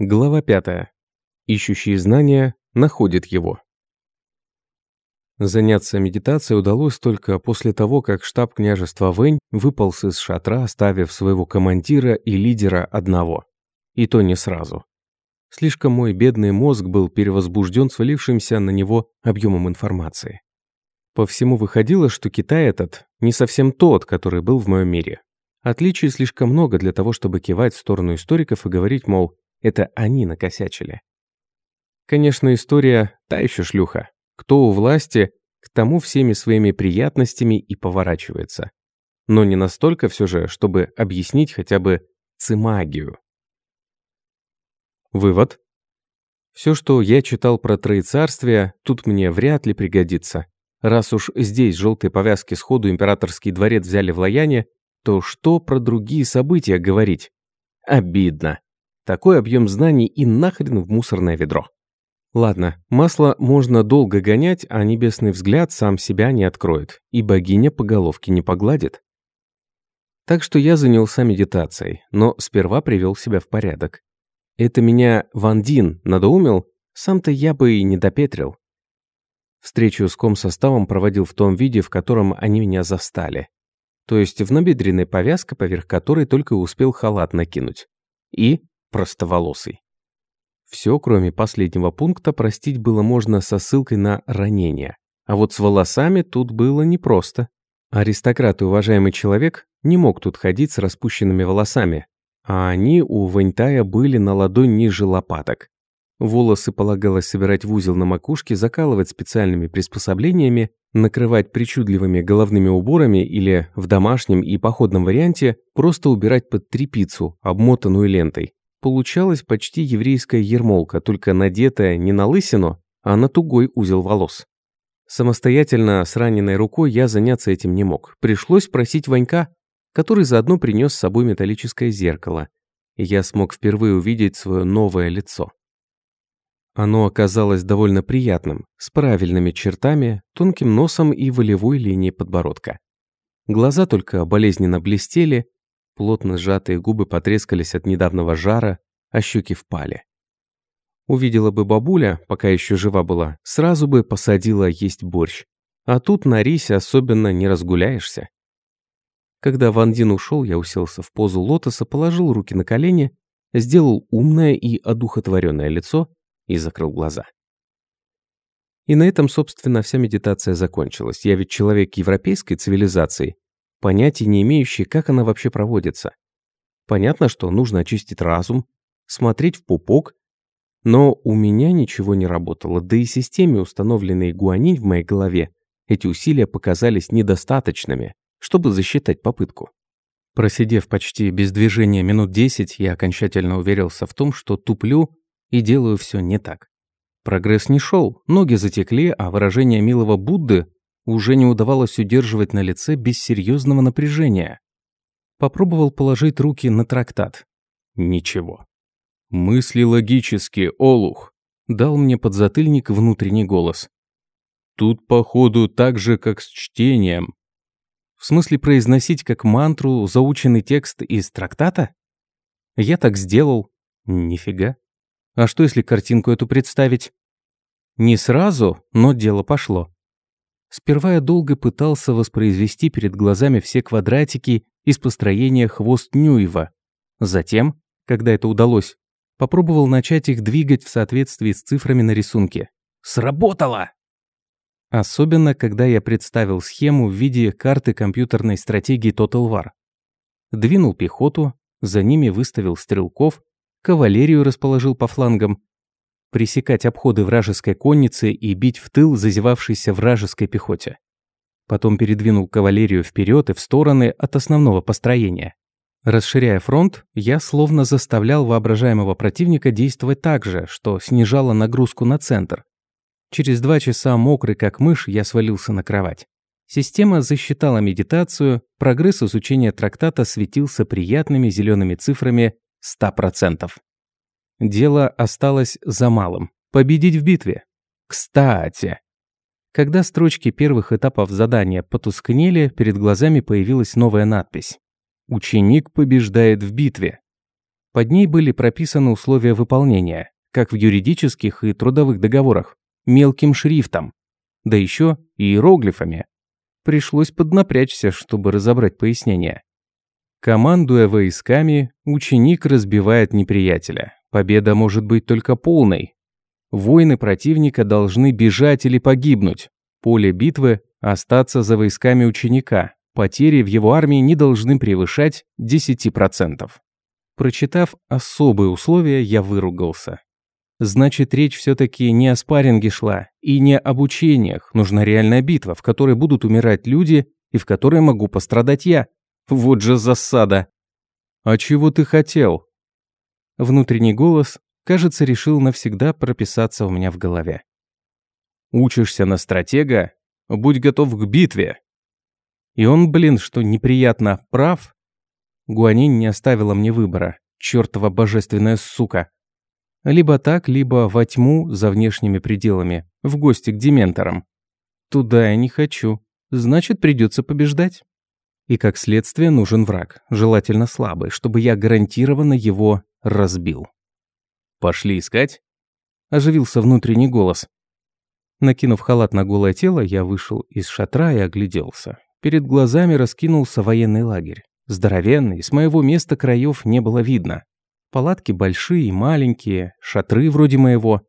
Глава 5. Ищущий знания находит его. Заняться медитацией удалось только после того, как штаб княжества Вэнь выполз из шатра, оставив своего командира и лидера одного. И то не сразу. Слишком мой бедный мозг был перевозбужден свалившимся на него объемом информации. По всему выходило, что Китай этот не совсем тот, который был в моем мире. Отличий слишком много для того, чтобы кивать в сторону историков и говорить, мол, это они накосячили. Конечно, история та еще шлюха. Кто у власти, к тому всеми своими приятностями и поворачивается. Но не настолько все же, чтобы объяснить хотя бы цимагию. Вывод. Все, что я читал про троецарствие, тут мне вряд ли пригодится. Раз уж здесь желтые повязки сходу императорский дворец взяли в Лаяне, то что про другие события говорить? Обидно. Такой объем знаний и нахрен в мусорное ведро. Ладно, масло можно долго гонять, а небесный взгляд сам себя не откроет, и богиня по головке не погладит. Так что я занялся медитацией, но сперва привел себя в порядок. Это меня Ван Дин надоумил, сам-то я бы и не допетрил. Встречу с комсоставом проводил в том виде, в котором они меня застали. То есть в набедренной повязке, поверх которой только успел халат накинуть. И простоволосый. Все, кроме последнего пункта, простить было можно со ссылкой на ранение. А вот с волосами тут было непросто. Аристократ и уважаемый человек не мог тут ходить с распущенными волосами, а они у Ваньтая были на ладонь ниже лопаток. Волосы полагалось собирать в узел на макушке, закалывать специальными приспособлениями, накрывать причудливыми головными уборами или, в домашнем и походном варианте, просто убирать под трепицу, обмотанную лентой. Получалась почти еврейская ермолка, только надетая не на лысину, а на тугой узел волос. Самостоятельно с раненой рукой я заняться этим не мог. Пришлось просить Ванька, который заодно принес с собой металлическое зеркало, и я смог впервые увидеть свое новое лицо. Оно оказалось довольно приятным, с правильными чертами, тонким носом и волевой линией подбородка. Глаза только болезненно блестели, Плотно сжатые губы потрескались от недавнего жара, а щеки впали. Увидела бы бабуля, пока еще жива была, сразу бы посадила есть борщ. А тут на рисе особенно не разгуляешься. Когда Ван Дин ушел, я уселся в позу лотоса, положил руки на колени, сделал умное и одухотворенное лицо и закрыл глаза. И на этом, собственно, вся медитация закончилась. Я ведь человек европейской цивилизации, понятия не имеющие, как она вообще проводится. Понятно, что нужно очистить разум, смотреть в пупок, но у меня ничего не работало, да и системе, установленной гуанинь в моей голове, эти усилия показались недостаточными, чтобы засчитать попытку. Просидев почти без движения минут десять, я окончательно уверился в том, что туплю и делаю все не так. Прогресс не шел, ноги затекли, а выражение милого Будды уже не удавалось удерживать на лице без серьезного напряжения. Попробовал положить руки на трактат. Ничего. «Мысли логически, Олух», — дал мне подзатыльник внутренний голос. «Тут, походу, так же, как с чтением». В смысле произносить как мантру заученный текст из трактата? Я так сделал. Нифига. А что, если картинку эту представить? Не сразу, но дело пошло. Сперва я долго пытался воспроизвести перед глазами все квадратики из построения хвост Нюева. Затем, когда это удалось, попробовал начать их двигать в соответствии с цифрами на рисунке. Сработало! Особенно, когда я представил схему в виде карты компьютерной стратегии Total War. Двинул пехоту, за ними выставил стрелков, кавалерию расположил по флангам, пресекать обходы вражеской конницы и бить в тыл зазевавшейся вражеской пехоте. Потом передвинул кавалерию вперед и в стороны от основного построения. Расширяя фронт, я словно заставлял воображаемого противника действовать так же, что снижало нагрузку на центр. Через два часа мокрый как мышь я свалился на кровать. Система засчитала медитацию, прогресс изучения трактата светился приятными зелеными цифрами 100%. Дело осталось за малым – победить в битве. Кстати, когда строчки первых этапов задания потускнели, перед глазами появилась новая надпись. «Ученик побеждает в битве». Под ней были прописаны условия выполнения, как в юридических и трудовых договорах, мелким шрифтом, да еще иероглифами. Пришлось поднапрячься, чтобы разобрать пояснение. Командуя войсками, ученик разбивает неприятеля. Победа может быть только полной. Воины противника должны бежать или погибнуть. Поле битвы – остаться за войсками ученика. Потери в его армии не должны превышать 10%. Прочитав особые условия, я выругался. Значит, речь все-таки не о спарринге шла и не об учениях. Нужна реальная битва, в которой будут умирать люди и в которой могу пострадать я. Вот же засада. А чего ты хотел? Внутренний голос, кажется, решил навсегда прописаться у меня в голове. Учишься на стратега? Будь готов к битве. И он, блин, что неприятно, прав? Гуанин не оставила мне выбора. Чёртова божественная сука. Либо так, либо во тьму за внешними пределами, в гости к дементорам. Туда я не хочу. Значит, придется побеждать. И как следствие нужен враг, желательно слабый, чтобы я гарантированно его разбил. «Пошли искать?» Оживился внутренний голос. Накинув халат на голое тело, я вышел из шатра и огляделся. Перед глазами раскинулся военный лагерь. Здоровенный, с моего места краев не было видно. Палатки большие и маленькие, шатры вроде моего,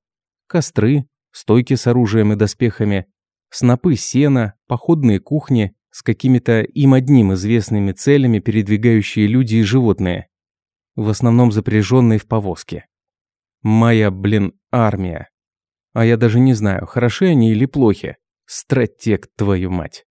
костры, стойки с оружием и доспехами, снопы сена, походные кухни с какими-то им одним известными целями передвигающие люди и животные, в основном запряженные в повозки. Моя, блин, армия. А я даже не знаю, хороши они или плохи. Стратег, твою мать.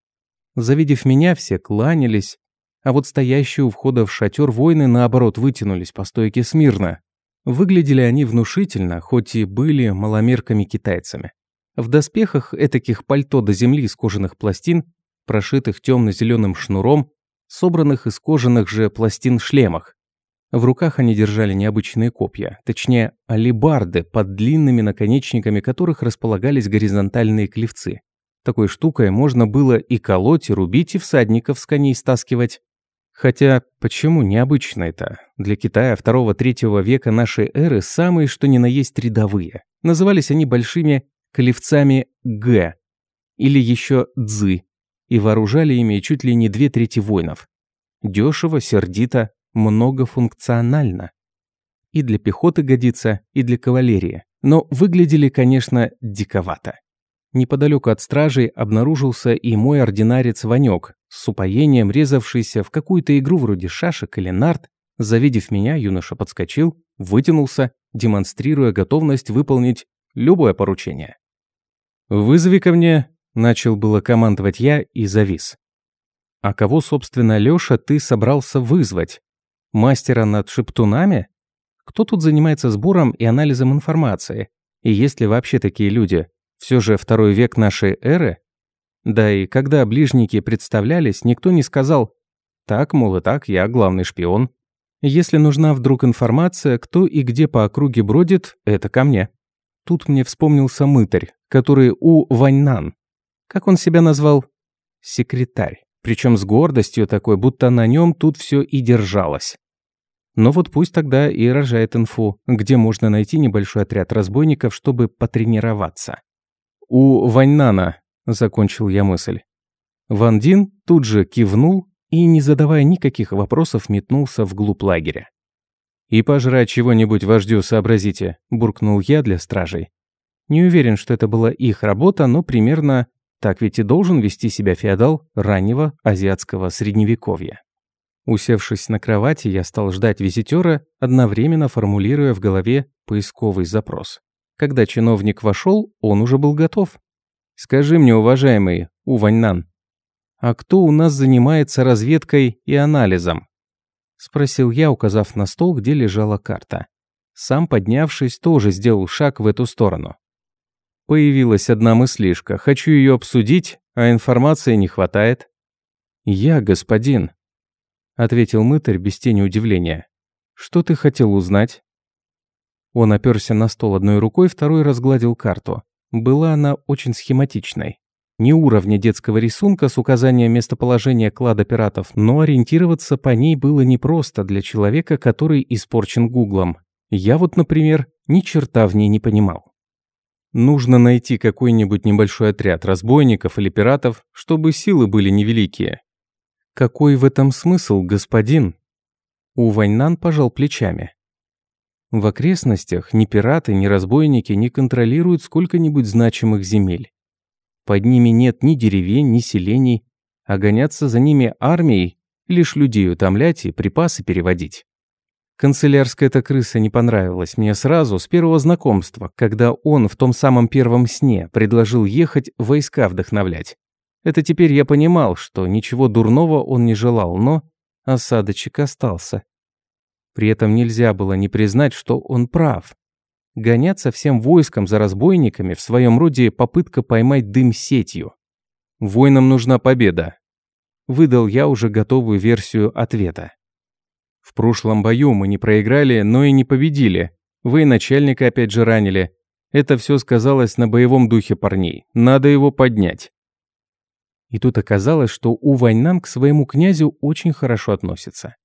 Завидев меня, все кланялись, а вот стоящие у входа в шатер воины, наоборот, вытянулись по стойке смирно. Выглядели они внушительно, хоть и были маломерками-китайцами. В доспехах этаких пальто до земли из кожаных пластин, прошитых темно-зеленым шнуром, собранных из кожаных же пластин шлемах. В руках они держали необычные копья, точнее, алибарды, под длинными наконечниками которых располагались горизонтальные клевцы. Такой штукой можно было и колоть, и рубить, и всадников с коней стаскивать. Хотя, почему необычно это? Для Китая второго-третьего века нашей эры самые что ни на есть рядовые. Назывались они большими клевцами Г или еще Цзы, и вооружали ими чуть ли не две трети воинов. Дешево, сердито, многофункционально. И для пехоты годится, и для кавалерии. Но выглядели, конечно, диковато. Неподалеку от стражей обнаружился и мой ординарец Ванек, с упоением резавшийся в какую-то игру вроде шашек или нарт. Завидев меня, юноша подскочил, вытянулся, демонстрируя готовность выполнить любое поручение. «Вызови ко мне», – начал было командовать я и завис. «А кого, собственно, Лёша, ты собрался вызвать? Мастера над шептунами? Кто тут занимается сбором и анализом информации? И есть ли вообще такие люди?» Все же второй век нашей эры. Да и когда ближники представлялись, никто не сказал «Так, мол, и так, я главный шпион». Если нужна вдруг информация, кто и где по округе бродит, это ко мне. Тут мне вспомнился мытарь, который у Ваньнан. Как он себя назвал? Секретарь. Причем с гордостью такой, будто на нем тут все и держалось. Но вот пусть тогда и рожает инфу, где можно найти небольшой отряд разбойников, чтобы потренироваться. «У Ваньнана», – закончил я мысль. Ван Дин тут же кивнул и, не задавая никаких вопросов, метнулся вглубь лагеря. «И пожрать чего-нибудь вождю сообразите», – буркнул я для стражей. Не уверен, что это была их работа, но примерно так ведь и должен вести себя феодал раннего азиатского средневековья. Усевшись на кровати, я стал ждать визитера, одновременно формулируя в голове поисковый запрос. Когда чиновник вошел, он уже был готов. «Скажи мне, уважаемый Уваньнан, а кто у нас занимается разведкой и анализом?» Спросил я, указав на стол, где лежала карта. Сам, поднявшись, тоже сделал шаг в эту сторону. Появилась одна мыслишка. Хочу ее обсудить, а информации не хватает. «Я, господин», — ответил мытарь без тени удивления. «Что ты хотел узнать?» Он оперся на стол одной рукой, второй разгладил карту. Была она очень схематичной. Не уровня детского рисунка с указанием местоположения клада пиратов, но ориентироваться по ней было непросто для человека, который испорчен гуглом. Я вот, например, ни черта в ней не понимал. Нужно найти какой-нибудь небольшой отряд разбойников или пиратов, чтобы силы были невеликие. Какой в этом смысл, господин? У Ваньнан пожал плечами. В окрестностях ни пираты, ни разбойники не контролируют сколько-нибудь значимых земель. Под ними нет ни деревень, ни селений, а гоняться за ними армией, лишь людей утомлять и припасы переводить. Канцелярская эта крыса не понравилась мне сразу, с первого знакомства, когда он в том самом первом сне предложил ехать войска вдохновлять. Это теперь я понимал, что ничего дурного он не желал, но осадочек остался. При этом нельзя было не признать, что он прав. Гоняться всем войском за разбойниками в своем роде попытка поймать дым сетью. Воинам нужна победа. Выдал я уже готовую версию ответа. В прошлом бою мы не проиграли, но и не победили. Вы начальника опять же ранили. Это все сказалось на боевом духе парней. Надо его поднять. И тут оказалось, что У Ваньнан к своему князю очень хорошо относится.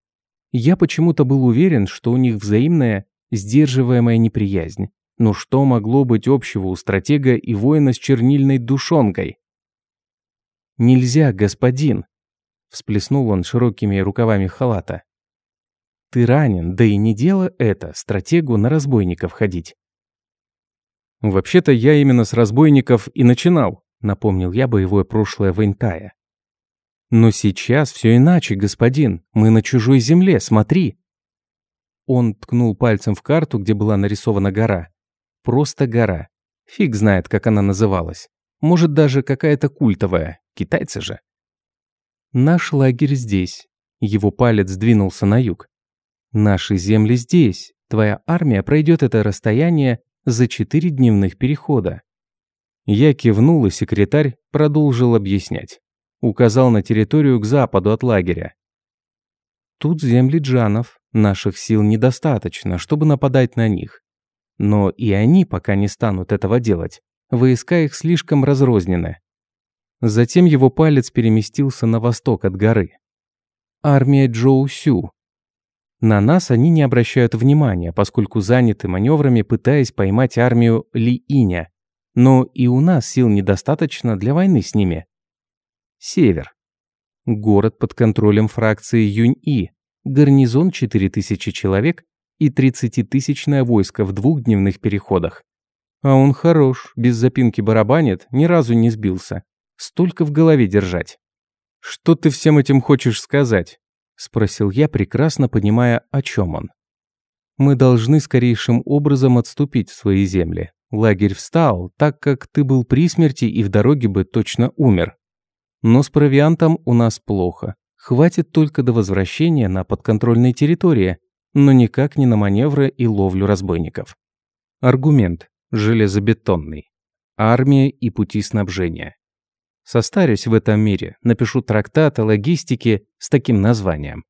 Я почему-то был уверен, что у них взаимная сдерживаемая неприязнь. Но что могло быть общего у стратега и воина с чернильной душонкой? «Нельзя, господин!» – всплеснул он широкими рукавами халата. «Ты ранен, да и не дело это, стратегу на разбойников ходить». «Вообще-то я именно с разбойников и начинал», – напомнил я боевое прошлое Вэньтая. «Но сейчас все иначе, господин. Мы на чужой земле, смотри!» Он ткнул пальцем в карту, где была нарисована гора. Просто гора. Фиг знает, как она называлась. Может, даже какая-то культовая. Китайцы же. Наш лагерь здесь. Его палец сдвинулся на юг. Наши земли здесь. Твоя армия пройдет это расстояние за четыре дневных перехода. Я кивнул, и секретарь продолжил объяснять. Указал на территорию к западу от лагеря. Тут земли джанов, наших сил недостаточно, чтобы нападать на них. Но и они пока не станут этого делать. Войска их слишком разрознены. Затем его палец переместился на восток от горы. Армия Джоу Сю. На нас они не обращают внимания, поскольку заняты маневрами, пытаясь поймать армию Ли Иня. Но и у нас сил недостаточно для войны с ними. Север. Город под контролем фракции Юнь-И, гарнизон 4000 человек и 30-тысячное войско в двух дневных переходах. А он хорош, без запинки барабанит, ни разу не сбился. Столько в голове держать. «Что ты всем этим хочешь сказать?» – спросил я, прекрасно понимая, о чем он. «Мы должны скорейшим образом отступить в свои земли. Лагерь встал, так как ты был при смерти и в дороге бы точно умер. Но с провиантом у нас плохо. Хватит только до возвращения на подконтрольные территории, но никак не на маневры и ловлю разбойников. Аргумент. Железобетонный. Армия и пути снабжения. Состарюсь в этом мире, напишу трактат о логистике с таким названием.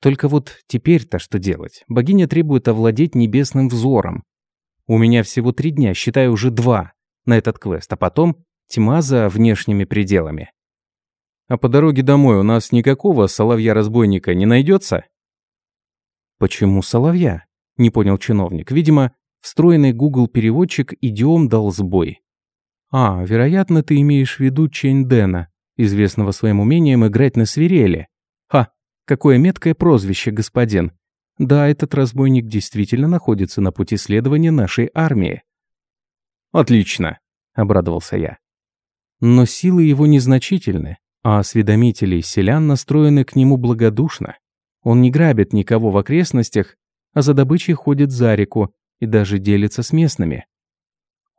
Только вот теперь-то что делать? Богиня требует овладеть небесным взором. У меня всего три дня, считай уже два, на этот квест, а потом тьма за внешними пределами. А по дороге домой у нас никакого соловья-разбойника не найдется? Почему соловья? Не понял чиновник. Видимо, встроенный Google переводчик идиом дал сбой. А, вероятно, ты имеешь в виду Чэнь Дэна, известного своим умением играть на свирели. Ха, какое меткое прозвище, господин. Да, этот разбойник действительно находится на пути следования нашей армии. Отлично, обрадовался я. Но силы его незначительны а осведомители селян настроены к нему благодушно. Он не грабит никого в окрестностях, а за добычей ходит за реку и даже делится с местными.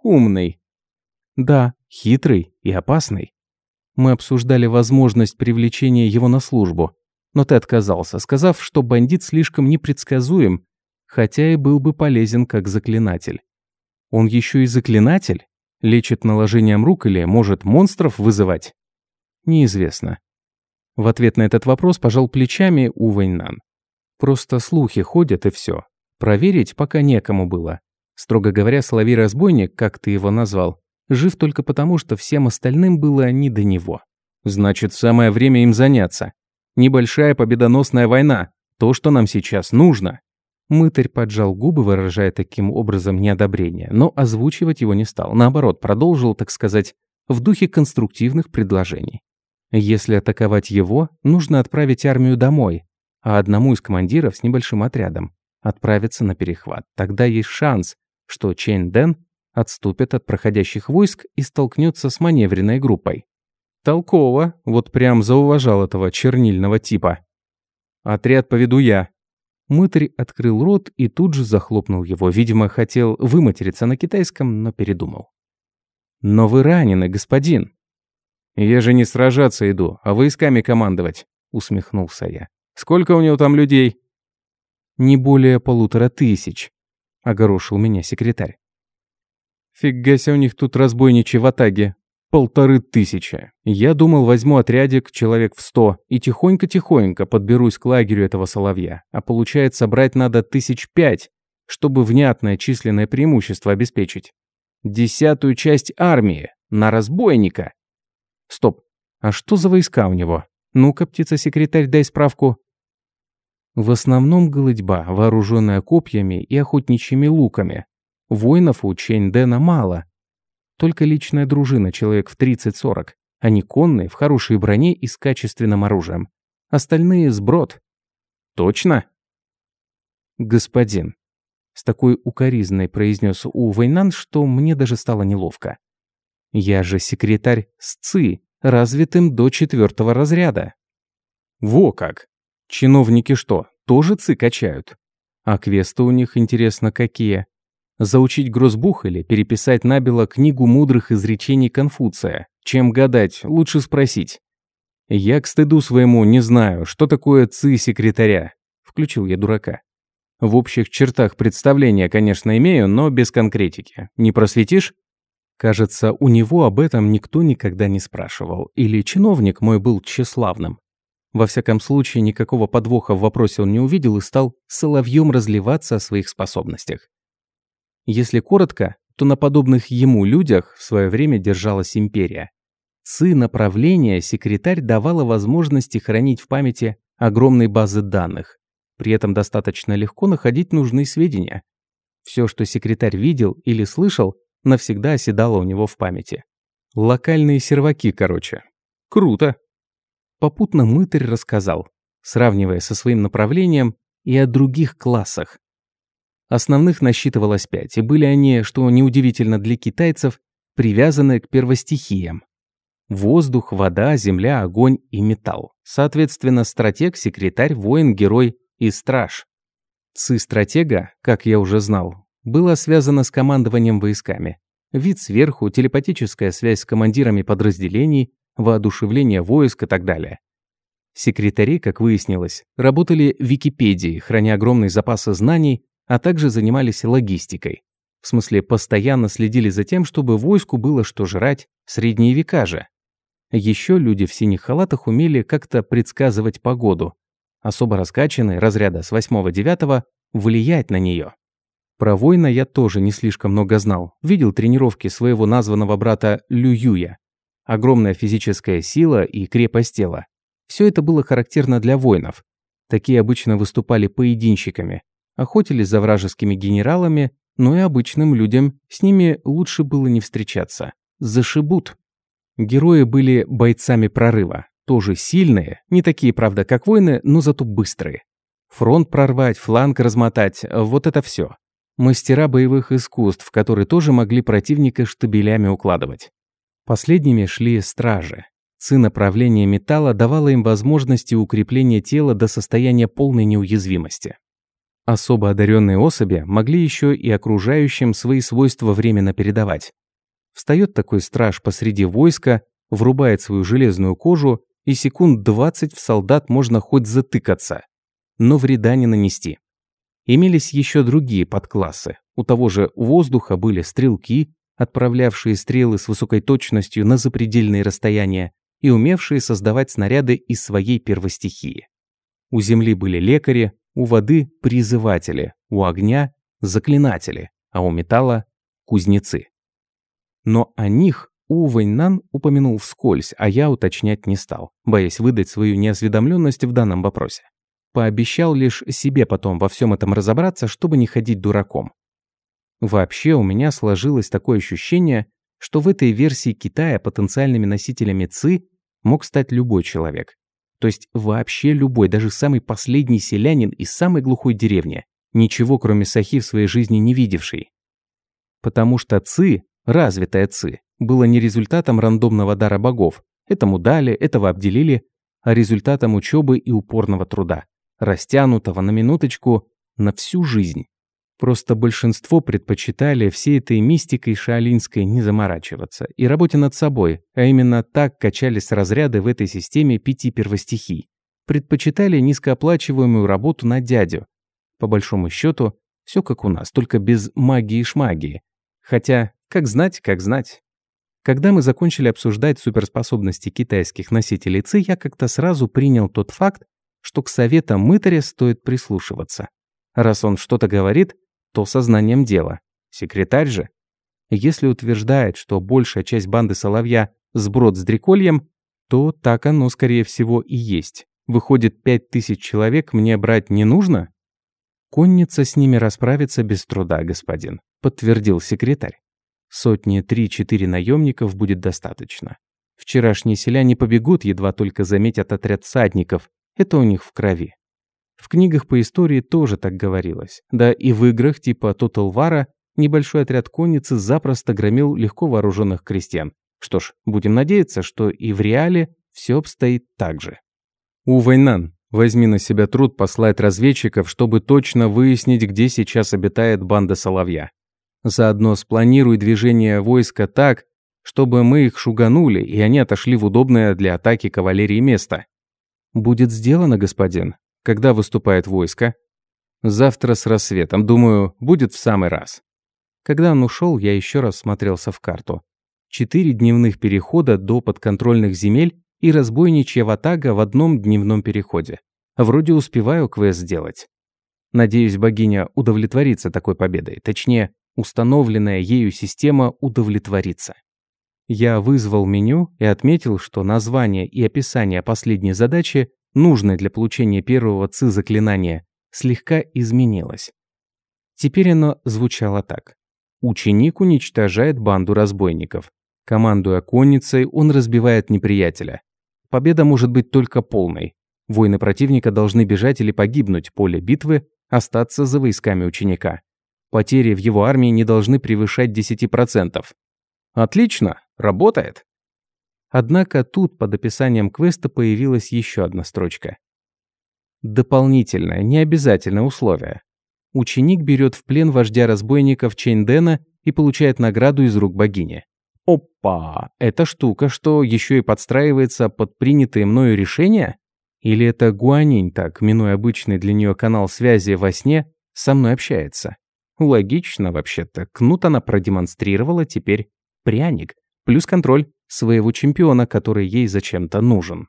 Умный. Да, хитрый и опасный. Мы обсуждали возможность привлечения его на службу, но ты отказался, сказав, что бандит слишком непредсказуем, хотя и был бы полезен как заклинатель. Он еще и заклинатель? Лечит наложением рук или может монстров вызывать? Неизвестно. В ответ на этот вопрос пожал плечами У Вэньнан. Просто слухи ходят и все. Проверить пока некому было. Строго говоря, соловей-разбойник, как ты его назвал, Жив только потому, что всем остальным было не до него. Значит, самое время им заняться. Небольшая победоносная война. То, что нам сейчас нужно. Мытарь поджал губы, выражая таким образом неодобрение, но озвучивать его не стал. Наоборот, продолжил, так сказать, в духе конструктивных предложений. Если атаковать его, нужно отправить армию домой, а одному из командиров с небольшим отрядом отправиться на перехват. Тогда есть шанс, что Чейн Дэн отступит от проходящих войск и столкнется с маневренной группой. Толково, вот прям зауважал этого чернильного типа. Отряд поведу я. Мытарь открыл рот и тут же захлопнул его. Видимо, хотел выматериться на китайском, но передумал. «Но вы ранены, господин». «Я же не сражаться иду, а войсками командовать», — усмехнулся я. «Сколько у него там людей?» «Не более полутора тысяч», — огорошил меня секретарь. «Фига себе у них тут разбойничьи в атаге. Полторы тысячи. Я думал, возьму отрядик, человек в сто, и тихонько-тихонько подберусь к лагерю этого соловья. А получается, брать надо тысяч пять, чтобы внятное численное преимущество обеспечить. Десятую часть армии на разбойника. Стоп, а что за войска у него? Ну-ка, птица-секретарь, дай справку. В основном голытьба, вооруженная копьями и охотничьими луками. Воинов у Чэнь-Дэна мало, только личная дружина, человек в 30-40. Они конные, в хорошей броне и с качественным оружием. Остальные сброд. Точно? Господин. С такой укоризной произнес У Вейнан, что мне даже стало неловко. Я же секретарь СЦИ, развитым до четвертого разряда. Во как! Чиновники что, тоже ЦИ качают? А квесты у них, интересно, какие? Заучить грозбух или переписать набело книгу мудрых изречений Конфуция? Чем гадать, лучше спросить. Я к стыду своему не знаю, что такое ци секретаря. Включил я дурака. В общих чертах представления, конечно, имею, но без конкретики. Не просветишь? Кажется, у него об этом никто никогда не спрашивал. Или чиновник мой был тщеславным. Во всяком случае, никакого подвоха в вопросе он не увидел и стал соловьем разливаться о своих способностях. Если коротко, то на подобных ему людях в свое время держалась империя. Ци направления секретарь давала возможности хранить в памяти огромные базы данных. При этом достаточно легко находить нужные сведения. Все, что секретарь видел или слышал, навсегда оседало у него в памяти. Локальные серваки, короче. Круто. Попутно мытарь рассказал, сравнивая со своим направлением и о других классах, Основных насчитывалось пять, и были они, что неудивительно для китайцев, привязаны к первостихиям. Воздух, вода, земля, огонь и металл. Соответственно, стратег, секретарь, воин, герой и страж. Ци стратега, как я уже знал, было связано с командованием войсками. Вид сверху, телепатическая связь с командирами подразделений, воодушевление войск и так далее. Секретари, как выяснилось, работали в Википедии, храня огромные запасы знаний а также занимались логистикой. В смысле, постоянно следили за тем, чтобы войску было что жрать, средние века же. Еще люди в синих халатах умели как-то предсказывать погоду. Особо раскачанные, разряда с 8-9, влиять на нее. Про воина я тоже не слишком много знал. Видел тренировки своего названного брата Лююя. Огромная физическая сила и крепость тела. Все это было характерно для воинов. Такие обычно выступали поединщиками, охотились за вражескими генералами, но и обычным людям с ними лучше было не встречаться. Зашибут. Герои были бойцами прорыва. Тоже сильные, не такие, правда, как воины, но зато быстрые. Фронт прорвать, фланг размотать – вот это все. Мастера боевых искусств, которые тоже могли противника штабелями укладывать. Последними шли стражи. Ци направления металла давало им возможности укрепления тела до состояния полной неуязвимости. Особо одаренные особи могли еще и окружающим свои свойства временно передавать. Встает такой страж посреди войска, врубает свою железную кожу, и секунд 20 в солдат можно хоть затыкаться, но вреда не нанести. Имелись еще другие подклассы. У того же воздуха были стрелки, отправлявшие стрелы с высокой точностью на запредельные расстояния и умевшие создавать снаряды из своей первостихии. У земли были лекари, у воды – призыватели, у огня – заклинатели, а у металла – кузнецы. Но о них У Вэньнан упомянул вскользь, а я уточнять не стал, боясь выдать свою неосведомленность в данном вопросе. Пообещал лишь себе потом во всем этом разобраться, чтобы не ходить дураком. Вообще у меня сложилось такое ощущение, что в этой версии Китая потенциальными носителями ЦИ мог стать любой человек. То есть вообще любой, даже самый последний селянин из самой глухой деревни, ничего кроме Сахи в своей жизни не видевший. Потому что ЦИ, развитая ЦИ, было не результатом рандомного дара богов. Этому дали, этого обделили, а результатом учебы и упорного труда, растянутого на минуточку на всю жизнь. Просто большинство предпочитали всей этой мистикой шаолинской не заморачиваться и работе над собой, а именно так качались разряды в этой системе пяти первостихий. Предпочитали низкооплачиваемую работу на дядю. По большому счету, все как у нас, только без магии и шмагии. Хотя, как знать, как знать. Когда мы закончили обсуждать суперспособности китайских носителей ЦИ, я как-то сразу принял тот факт, что к советам мытаря стоит прислушиваться. Раз он что-то говорит, то сознанием дела. Секретарь же. Если утверждает, что большая часть банды Соловья – сброд с дрекольем, то так оно, скорее всего, и есть. Выходит, пять тысяч человек мне брать не нужно? Конница с ними расправится без труда, господин, подтвердил секретарь. Сотни три-четыре наемников будет достаточно. Вчерашние селяне побегут, едва только заметят отряд всадников. Это у них в крови. В книгах по истории тоже так говорилось. Да и в играх типа Total War небольшой отряд конницы запросто громил легко вооруженных крестьян. Что ж, будем надеяться, что и в реале все обстоит так же. У Вайнан, возьми на себя труд послать разведчиков, чтобы точно выяснить, где сейчас обитает банда Соловья. Заодно спланируй движение войска так, чтобы мы их шуганули, и они отошли в удобное для атаки кавалерии место. Будет сделано, господин, когда выступает войско? Завтра с рассветом. Думаю, будет в самый раз. Когда он ушел, я еще раз смотрелся в карту. Четыре дневных перехода до подконтрольных земель и разбойничья ватага в одном дневном переходе. Вроде успеваю квест сделать. Надеюсь, богиня удовлетворится такой победой. Точнее, установленная ею система удовлетворится. Я вызвал меню и отметил, что название и описание последней задачи нужное для получения первого ци заклинания, слегка изменилось. Теперь оно звучало так. Ученик уничтожает банду разбойников. Командуя конницей, он разбивает неприятеля. Победа может быть только полной. Воины противника должны бежать или погибнуть, поле битвы остаться за войсками ученика. Потери в его армии не должны превышать 10%. Отлично, работает. Однако тут под описанием квеста появилась еще одна строчка. Дополнительное, необязательное условие. Ученик берет в плен вождя разбойников Чейндена и получает награду из рук богини. Опа! Эта штука, что еще и подстраивается под принятые мною решения? Или это Гуанинь так, минуя обычный для нее канал связи во сне, со мной общается? Логично вообще-то. Кнут она продемонстрировала, теперь пряник. Плюс контроль своего чемпиона, который ей зачем-то нужен.